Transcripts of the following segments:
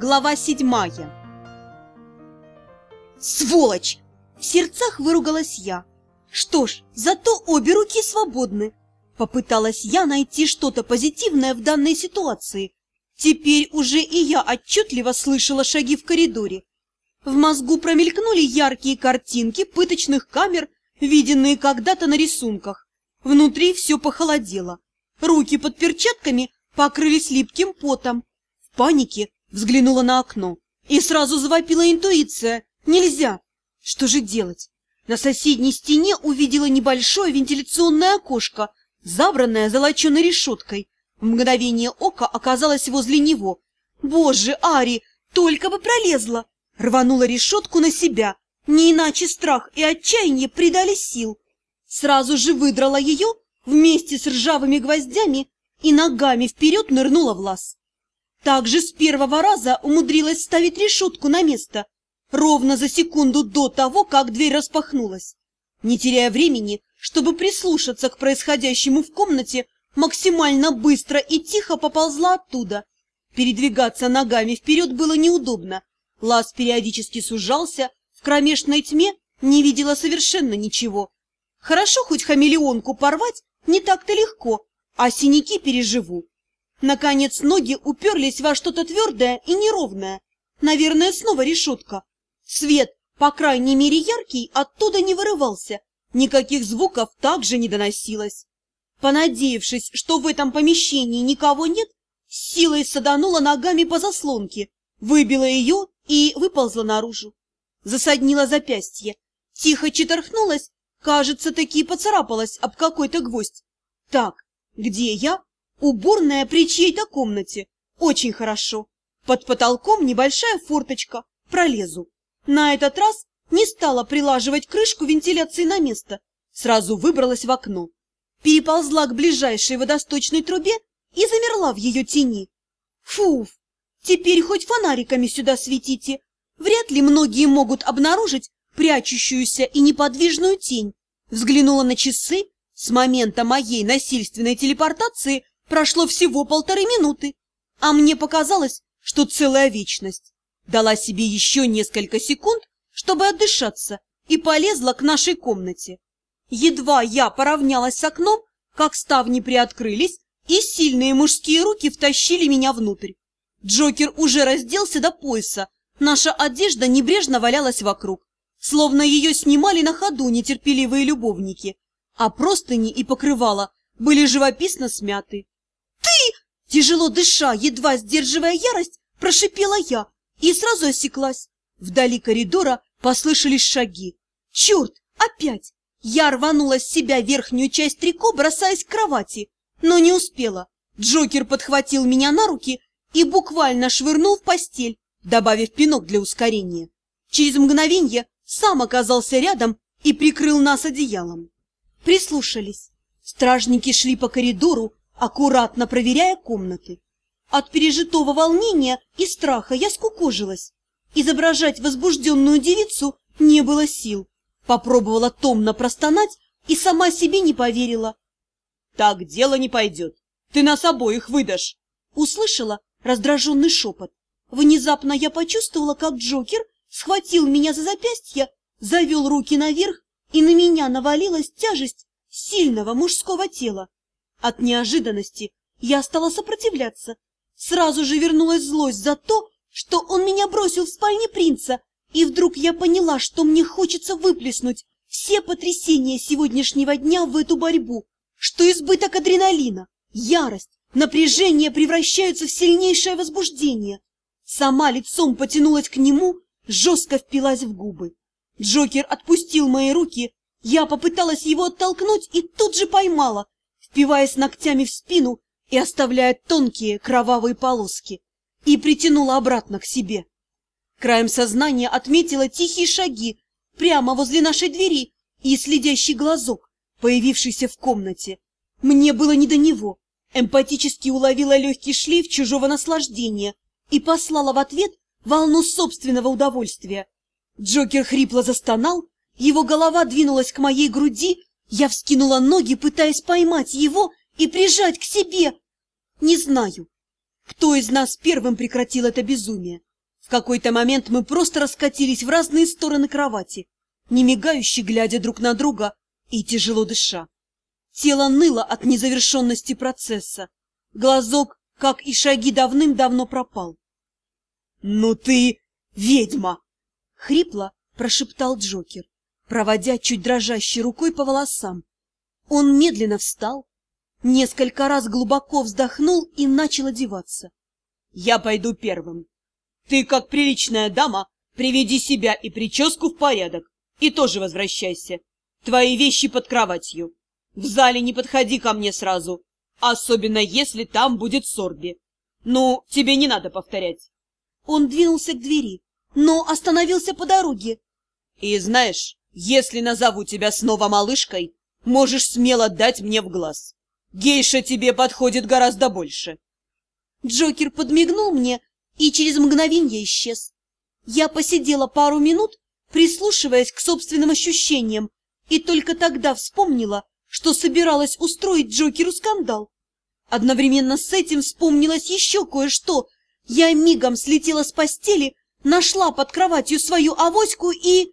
Глава седьмая «Сволочь!» В сердцах выругалась я. Что ж, зато обе руки свободны. Попыталась я найти что-то позитивное в данной ситуации. Теперь уже и я отчетливо слышала шаги в коридоре. В мозгу промелькнули яркие картинки пыточных камер, виденные когда-то на рисунках. Внутри все похолодело. Руки под перчатками покрылись липким потом. В панике взглянула на окно. И сразу завопила интуиция. Нельзя! Что же делать? На соседней стене увидела небольшое вентиляционное окошко, забранное золоченой решеткой. В мгновение ока оказалась возле него. Боже, Ари, только бы пролезла! Рванула решетку на себя. Не иначе страх и отчаяние придали сил. Сразу же выдрала ее вместе с ржавыми гвоздями и ногами вперед нырнула в лаз. Также с первого раза умудрилась ставить решетку на место, ровно за секунду до того, как дверь распахнулась. Не теряя времени, чтобы прислушаться к происходящему в комнате, максимально быстро и тихо поползла оттуда. Передвигаться ногами вперед было неудобно. Лаз периодически сужался, в кромешной тьме не видела совершенно ничего. Хорошо хоть хамелеонку порвать не так-то легко, а синяки переживу. Наконец ноги уперлись во что-то твердое и неровное. Наверное, снова решетка. Свет, по крайней мере яркий, оттуда не вырывался. Никаких звуков также не доносилось. Понадеявшись, что в этом помещении никого нет, силой саданула ногами по заслонке, выбила ее и выползла наружу. Засаднила запястье, тихо четорхнулась, кажется, таки поцарапалась об какой-то гвоздь. Так, где я? Уборная при чьей-то комнате. Очень хорошо. Под потолком небольшая форточка. Пролезу. На этот раз не стала прилаживать крышку вентиляции на место. Сразу выбралась в окно. Переползла к ближайшей водосточной трубе и замерла в ее тени. Фуф! Теперь хоть фонариками сюда светите. Вряд ли многие могут обнаружить прячущуюся и неподвижную тень. Взглянула на часы. С момента моей насильственной телепортации прошло всего полторы минуты, а мне показалось, что целая вечность. Дала себе еще несколько секунд, чтобы отдышаться, и полезла к нашей комнате. Едва я поравнялась с окном, как ставни приоткрылись, и сильные мужские руки втащили меня внутрь. Джокер уже разделся до пояса, наша одежда небрежно валялась вокруг, словно ее снимали на ходу нетерпеливые любовники, а простыни и покрывала были живописно смяты. «Ты!» Тяжело дыша, едва сдерживая ярость, прошипела я и сразу осеклась. Вдали коридора послышались шаги. «Черт! Опять!» Я рванула с себя верхнюю часть трико, бросаясь к кровати, но не успела. Джокер подхватил меня на руки и буквально швырнул в постель, добавив пинок для ускорения. Через мгновенье сам оказался рядом и прикрыл нас одеялом. Прислушались. Стражники шли по коридору, аккуратно проверяя комнаты. От пережитого волнения и страха я скукожилась. Изображать возбужденную девицу не было сил. Попробовала томно простонать и сама себе не поверила. «Так дело не пойдет. Ты нас обоих выдашь!» Услышала раздраженный шепот. Внезапно я почувствовала, как Джокер схватил меня за запястье, завел руки наверх, и на меня навалилась тяжесть сильного мужского тела. От неожиданности я стала сопротивляться. Сразу же вернулась злость за то, что он меня бросил в спальне принца, и вдруг я поняла, что мне хочется выплеснуть все потрясения сегодняшнего дня в эту борьбу, что избыток адреналина, ярость, напряжение превращаются в сильнейшее возбуждение. Сама лицом потянулась к нему, жестко впилась в губы. Джокер отпустил мои руки, я попыталась его оттолкнуть и тут же поймала, впиваясь ногтями в спину и оставляя тонкие кровавые полоски, и притянула обратно к себе. Краем сознания отметила тихие шаги прямо возле нашей двери и следящий глазок, появившийся в комнате. Мне было не до него. Эмпатически уловила легкий шлейф чужого наслаждения и послала в ответ волну собственного удовольствия. Джокер хрипло застонал, его голова двинулась к моей груди, я вскинула ноги, пытаясь поймать его и прижать к себе. Не знаю, кто из нас первым прекратил это безумие. В какой-то момент мы просто раскатились в разные стороны кровати, не мигающе глядя друг на друга и тяжело дыша. Тело ныло от незавершенности процесса. Глазок, как и шаги, давным-давно пропал. — Ну ты ведьма! — хрипло прошептал Джокер, проводя чуть дрожащей рукой по волосам. Он медленно встал, несколько раз глубоко вздохнул и начал одеваться. — Я пойду первым. Ты, как приличная дама, приведи себя и прическу в порядок, и тоже возвращайся. Твои вещи под кроватью. В зале не подходи ко мне сразу, особенно если там будет Сорби. Ну, тебе не надо повторять. Он двинулся к двери, но остановился по дороге. И знаешь, если назову тебя снова малышкой, можешь смело дать мне в глаз. Гейша тебе подходит гораздо больше. Джокер подмигнул мне и через мгновенье исчез. Я посидела пару минут, прислушиваясь к собственным ощущениям, и только тогда вспомнила, что собиралась устроить Джокеру скандал. Одновременно с этим вспомнилось еще кое-что. Я мигом слетела с постели, нашла под кроватью свою авоську и...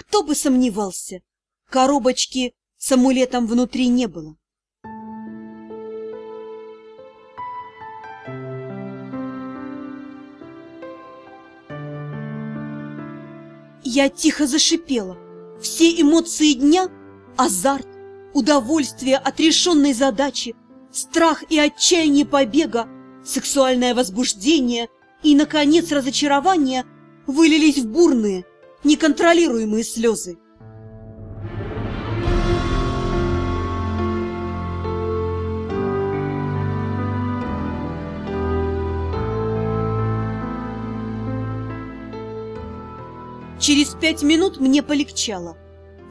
Кто бы сомневался, коробочки с амулетом внутри не было. Я тихо зашипела. Все эмоции дня – азарт, удовольствие от решенной задачи, страх и отчаяние побега, сексуальное возбуждение и, наконец, разочарование – вылились в бурные, неконтролируемые слезы. Через пять минут мне полегчало.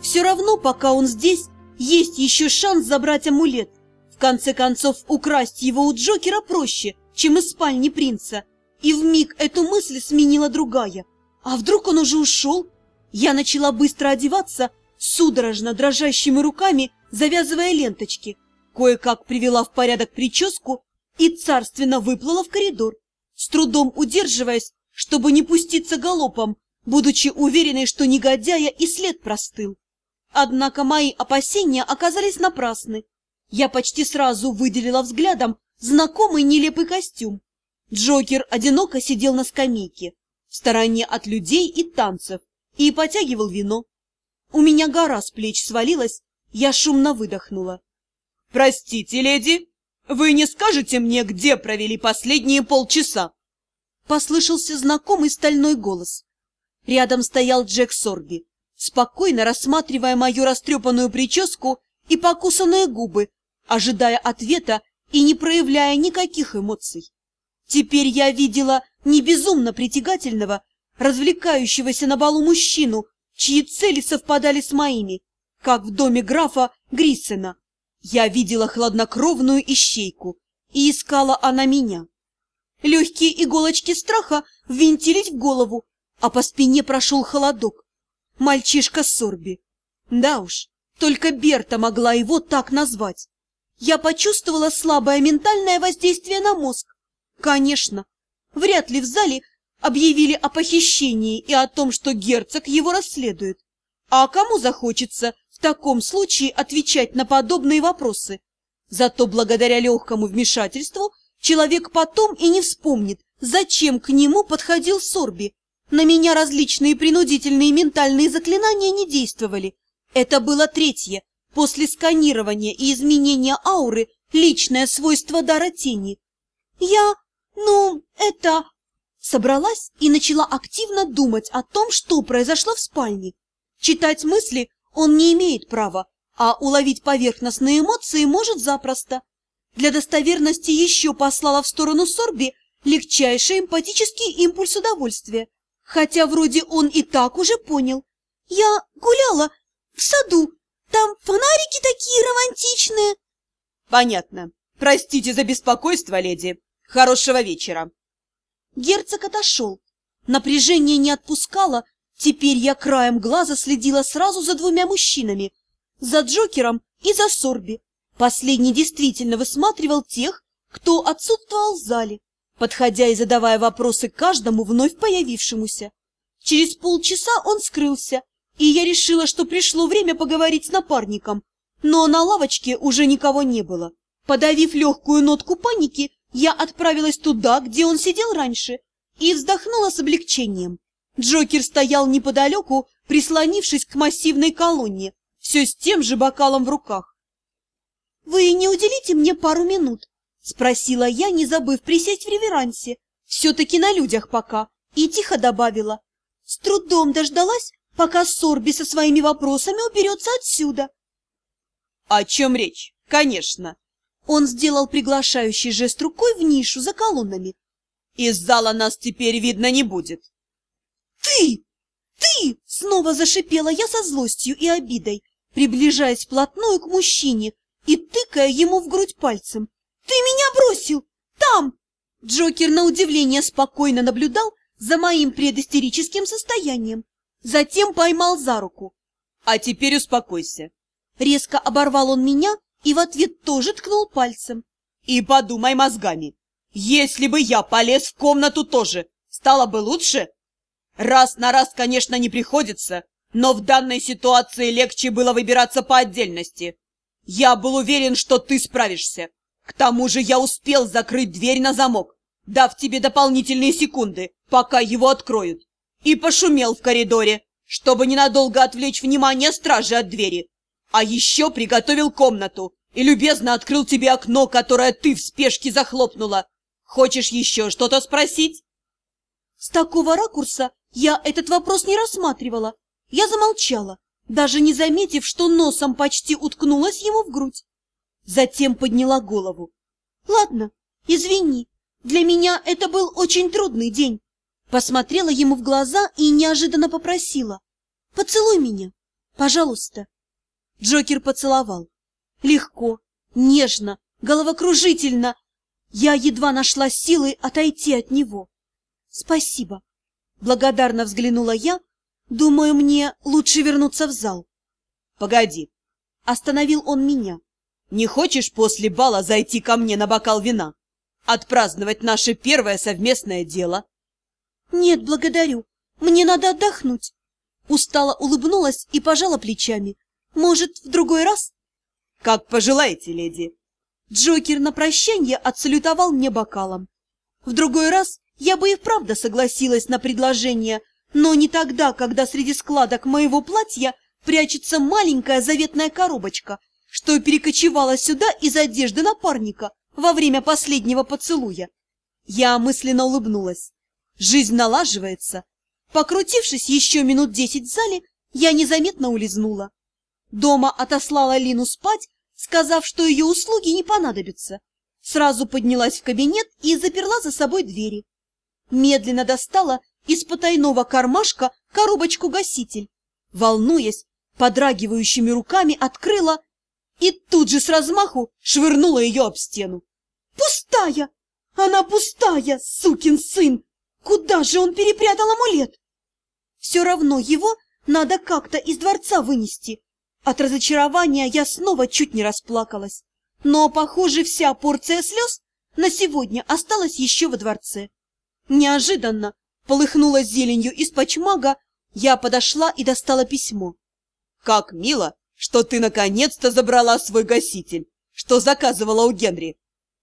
Все равно, пока он здесь, есть еще шанс забрать амулет. В конце концов, украсть его у Джокера проще, чем из спальни принца. И вмиг эту мысль сменила другая. А вдруг он уже ушел? Я начала быстро одеваться, судорожно дрожащими руками, завязывая ленточки. Кое-как привела в порядок прическу и царственно выплыла в коридор, с трудом удерживаясь, чтобы не пуститься галопом, будучи уверенной, что негодяя и след простыл. Однако мои опасения оказались напрасны. Я почти сразу выделила взглядом знакомый нелепый костюм. Джокер одиноко сидел на скамейке, в стороне от людей и танцев, и потягивал вино. У меня гора с плеч свалилась, я шумно выдохнула. — Простите, леди, вы не скажете мне, где провели последние полчаса? Послышался знакомый стальной голос. Рядом стоял Джек Сорби, спокойно рассматривая мою растрепанную прическу и покусанные губы, ожидая ответа и не проявляя никаких эмоций. Теперь я видела не безумно притягательного, развлекающегося на балу мужчину, чьи цели совпадали с моими, как в доме графа Гриссена. Я видела хладнокровную ищейку, и искала она меня. Легкие иголочки страха ввинтились в голову, а по спине прошел холодок. Мальчишка Сорби. Да уж, только Берта могла его так назвать. Я почувствовала слабое ментальное воздействие на мозг. Конечно, вряд ли в зале объявили о похищении и о том, что герцог его расследует. А кому захочется в таком случае отвечать на подобные вопросы? Зато благодаря легкому вмешательству человек потом и не вспомнит, зачем к нему подходил Сорби, на меня различные принудительные ментальные заклинания не действовали. Это было третье, после сканирования и изменения ауры, личное свойство дара тени. Я, ну, это... Собралась и начала активно думать о том, что произошло в спальне. Читать мысли он не имеет права, а уловить поверхностные эмоции может запросто. Для достоверности еще послала в сторону Сорби легчайший эмпатический импульс удовольствия. Хотя вроде он и так уже понял. Я гуляла в саду, там фонарики такие романтичные. Понятно. Простите за беспокойство, леди. Хорошего вечера. Герцог отошел. Напряжение не отпускало. Теперь я краем глаза следила сразу за двумя мужчинами. За Джокером и за Сорби. Последний действительно высматривал тех, кто отсутствовал в зале. подходя и задавая вопросы каждому вновь появившемуся. Через полчаса он скрылся, и я решила, что пришло время поговорить с напарником, но на лавочке уже никого не было. Подавив легкую нотку паники, я отправилась туда, где он сидел раньше, и вздохнула с облегчением. Джокер стоял неподалеку, прислонившись к массивной колонне, все с тем же бокалом в руках. — Вы не уделите мне пару минут? — спросила я, не забыв присесть в реверансе. Все-таки на людях пока. И тихо добавила. С трудом дождалась, пока Сорби со своими вопросами уберется отсюда. — О чем речь? Конечно. Он сделал приглашающий жест рукой в нишу за колоннами. Из зала нас теперь видно не будет. «Ты! Ты!» — снова зашипела я со злостью и обидой, приближаясь вплотную к мужчине и тыкая ему в грудь пальцем. «Ты меня бросил! Там!» Джокер на удивление спокойно наблюдал за моим предистерическим состоянием. Затем поймал за руку. «А теперь успокойся!» Резко оборвал он меня и в ответ тоже ткнул пальцем. «И подумай мозгами! Если бы я полез в комнату тоже, стало бы лучше? Раз на раз, конечно, не приходится, но в данной ситуации легче было выбираться по отдельности. Я был уверен, что ты справишься. К тому же я успел закрыть дверь на замок, дав тебе дополнительные секунды, пока его откроют. И пошумел в коридоре, чтобы ненадолго отвлечь внимание стражи от двери. А еще приготовил комнату и любезно открыл тебе окно, которое ты в спешке захлопнула. Хочешь еще что-то спросить? С такого ракурса я этот вопрос не рассматривала. Я замолчала, даже не заметив, что носом почти уткнулась ему в грудь. Затем подняла голову. Ладно, извини, для меня это был очень трудный день. Посмотрела ему в глаза и неожиданно попросила. Поцелуй меня, пожалуйста. Джокер поцеловал. Легко, нежно, головокружительно, я едва нашла силы отойти от него. Спасибо. Благодарно взглянула я. Думаю, мне лучше вернуться в зал. Погоди. Остановил он меня. Не хочешь после бала зайти ко мне на бокал вина? Отпраздновать наше первое совместное дело? Нет, благодарю. Мне надо отдохнуть. Устала улыбнулась и пожала плечами. Может, в другой раз? Как пожелаете, леди. Джокер на прощание отсалютовал мне бокалом. В другой раз я бы и вправду согласилась на предложение, но не тогда, когда среди складок моего платья прячется маленькая заветная коробочка, что перекочевала сюда из одежды напарника во время последнего поцелуя. Я мысленно улыбнулась. Жизнь налаживается. Покрутившись еще минут десять в зале, я незаметно улизнула. Дома отослала Лину спать, сказав, что ее услуги не понадобятся. Сразу поднялась в кабинет и заперла за собой двери. Медленно достала из потайного кармашка коробочку-гаситель. Волнуясь, подрагивающими руками открыла и тут же с размаху швырнула ее об стену. «Пустая! Она пустая, сукин сын! Куда же он перепрятал амулет?» «Все равно его надо как-то из дворца вынести, от разочарования я снова чуть не расплакалась. Но, похоже, вся порция слез на сегодня осталась еще во дворце. Неожиданно полыхнула зеленью из почмага, я подошла и достала письмо. «Как мило, что ты наконец-то забрала свой гаситель, что заказывала у Генри.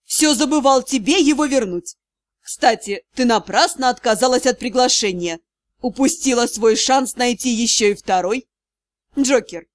Все забывал тебе его вернуть. Кстати, ты напрасно отказалась от приглашения. Упустила свой шанс найти еще и второй. Джокер,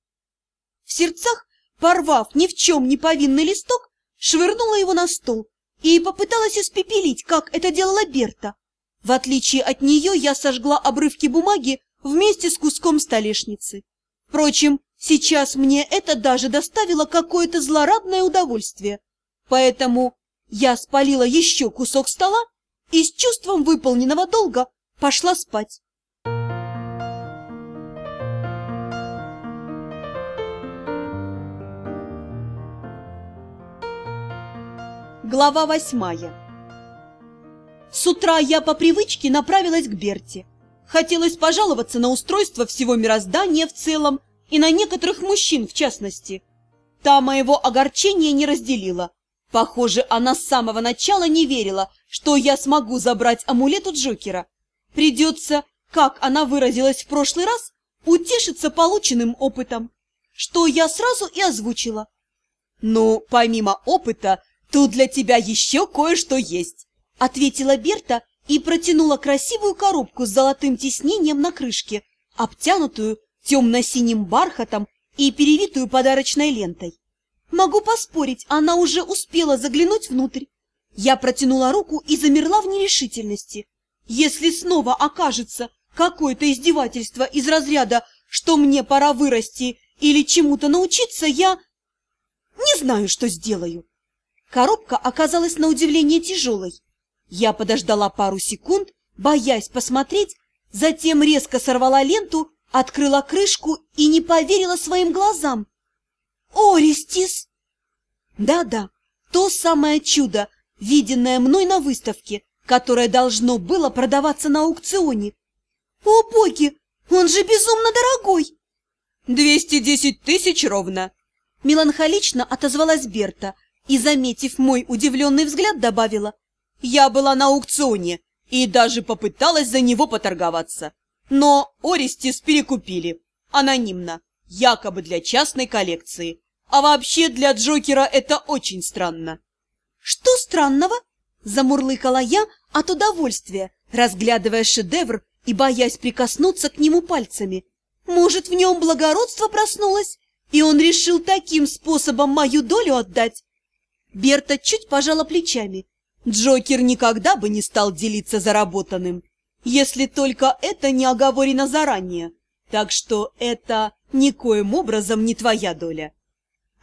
в сердцах, порвав ни в чем не повинный листок, швырнула его на стол и попыталась испепелить, как это делала Берта. В отличие от нее я сожгла обрывки бумаги вместе с куском столешницы. Впрочем, сейчас мне это даже доставило какое-то злорадное удовольствие. Поэтому я спалила еще кусок стола и с чувством выполненного долга пошла спать. Глава восьмая С утра я по привычке направилась к Берте. Хотелось пожаловаться на устройство всего мироздания в целом и на некоторых мужчин в частности. Та моего огорчения не разделила. Похоже, она с самого начала не верила, что я смогу забрать амулет у Джокера. Придется, как она выразилась в прошлый раз, утешиться полученным опытом, что я сразу и озвучила. «Ну, помимо опыта, тут для тебя еще кое-что есть», — ответила Берта и протянула красивую коробку с золотым тиснением на крышке, обтянутую темно-синим бархатом и перевитую подарочной лентой. Могу поспорить, она уже успела заглянуть внутрь. Я протянула руку и замерла в нерешительности. Если снова окажется какое-то издевательство из разряда «что мне пора вырасти» или чему-то научиться, я не знаю, что сделаю. Коробка оказалась на удивление тяжелой. Я подождала пару секунд, боясь посмотреть, затем резко сорвала ленту, открыла крышку и не поверила своим глазам. Ористис! Да-да, то самое чудо, виденное мной на выставке, которое должно было продаваться на аукционе. О, боги, он же безумно дорогой! Двести десять тысяч ровно. Меланхолично отозвалась Берта и, заметив мой удивленный взгляд, добавила. Я была на аукционе и даже попыталась за него поторговаться. Но Ористис перекупили. Анонимно. Якобы для частной коллекции. А вообще для Джокера это очень странно. Что странного? Замурлыкала я от удовольствия, разглядывая шедевр и боясь прикоснуться к нему пальцами. Может, в нем благородство проснулось, и он решил таким способом мою долю отдать? Берта чуть пожала плечами. Джокер никогда бы не стал делиться заработанным, если только это не оговорено заранее. Так что это никоим образом не твоя доля.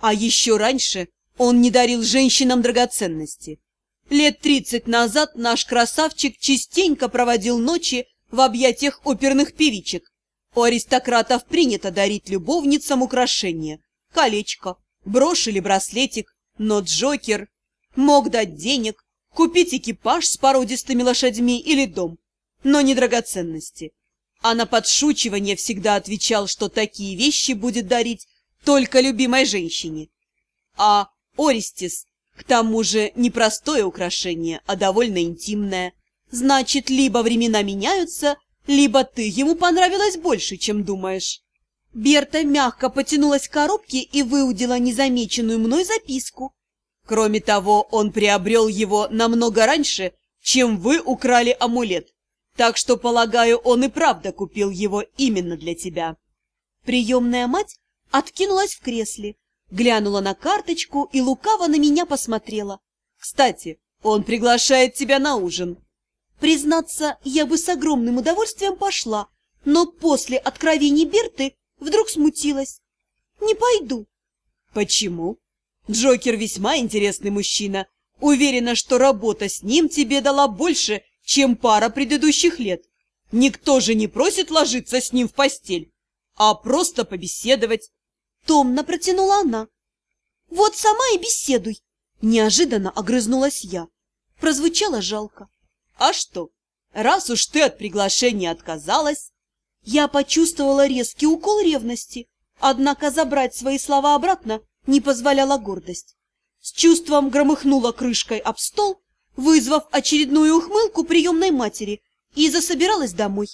А еще раньше он не дарил женщинам драгоценности. Лет тридцать назад наш красавчик частенько проводил ночи в объятиях оперных певичек. У аристократов принято дарить любовницам украшения, колечко, брошь или браслетик, но Джокер мог дать денег, купить экипаж с породистыми лошадьми или дом, но не драгоценности. А на подшучивание всегда отвечал, что такие вещи будет дарить только любимой женщине. А Ористис, к тому же, не простое украшение, а довольно интимное. Значит, либо времена меняются, либо ты ему понравилась больше, чем думаешь. Берта мягко потянулась к коробке и выудила незамеченную мной записку. Кроме того, он приобрел его намного раньше, чем вы украли амулет. Так что, полагаю, он и правда купил его именно для тебя. Приемная мать откинулась в кресле, глянула на карточку и лукаво на меня посмотрела. «Кстати, он приглашает тебя на ужин». Признаться, я бы с огромным удовольствием пошла, но после откровений Берты вдруг смутилась. «Не пойду». «Почему?» «Джокер весьма интересный мужчина. Уверена, что работа с ним тебе дала больше, чем пара предыдущих лет. Никто же не просит ложиться с ним в постель, а просто побеседовать. Томно протянула она. «Вот сама и беседуй!» Неожиданно огрызнулась я. Прозвучало жалко. «А что, раз уж ты от приглашения отказалась...» Я почувствовала резкий укол ревности, однако забрать свои слова обратно не позволяла гордость. С чувством громыхнула крышкой об стол, вызвав очередную ухмылку приемной матери, и засобиралась домой.